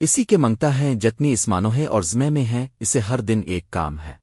اسی کے منگتا ہے جتنی اسمانو ہے اور زمے میں ہے، اسے ہر دن ایک کام ہے۔